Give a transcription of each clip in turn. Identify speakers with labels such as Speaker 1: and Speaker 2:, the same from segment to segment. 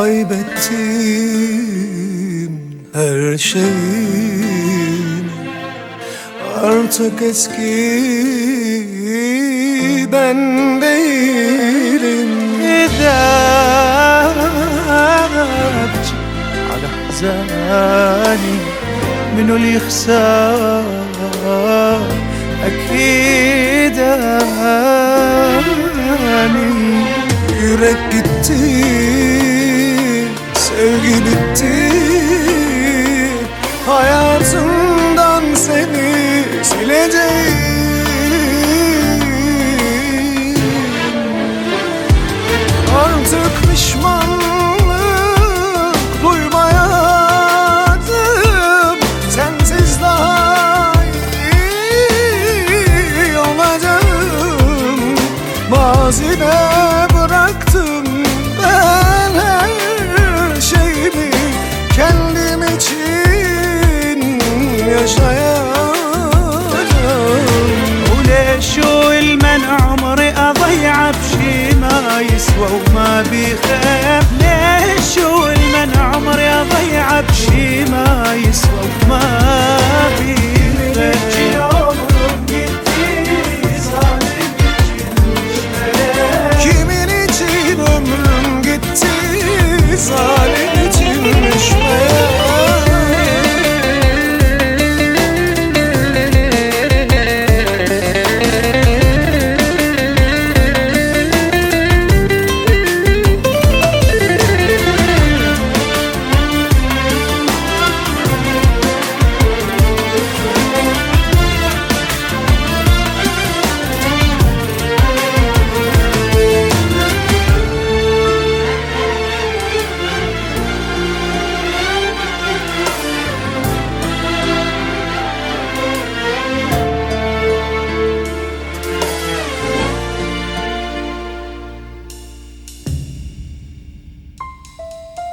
Speaker 1: Kaybettim her şeyimi Artık eski ben değilim
Speaker 2: إذا على أحزاني منو اللي يخسر أكيد أني
Speaker 1: gitti Sevgi bitti. Hayatımdan seni sileceğim. Artık pişmanlık duymayadım Sensiz daha iyi olacağım. Mazide
Speaker 2: وما بيخاف ليش المن عمري أضيع بشي ما يسوى. وما بيخاف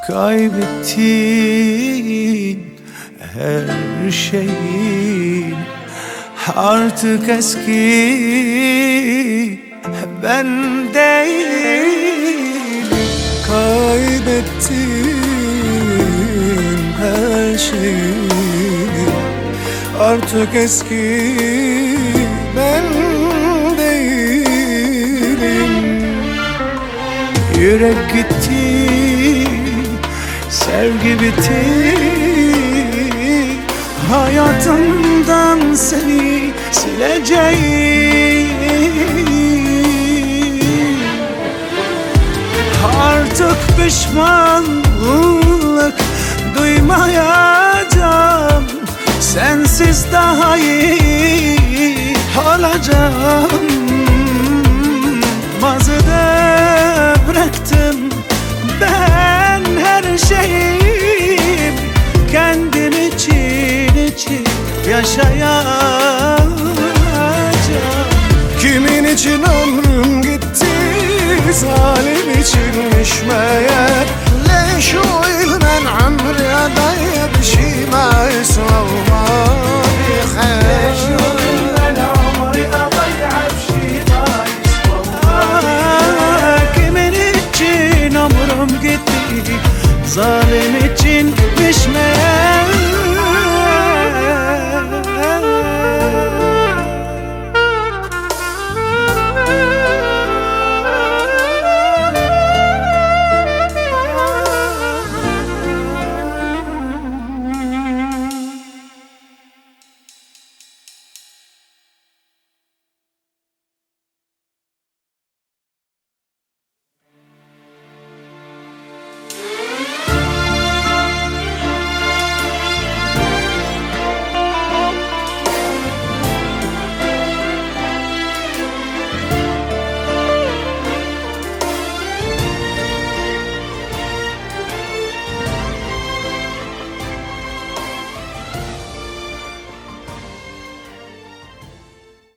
Speaker 2: Kaybettin her şeyin Artık eski ben değilim.
Speaker 1: Kaybettim her şeyi Artık eski ben değilim.
Speaker 2: Yürek gitti, sevgi bitti Hayatımdan seni sileceğim. Artık pişmanlık duymayacağım. Sensiz daha iyi olacağım yaşayacağım.
Speaker 1: Kimin için ömrüm gitti Zalim içinmiş meğer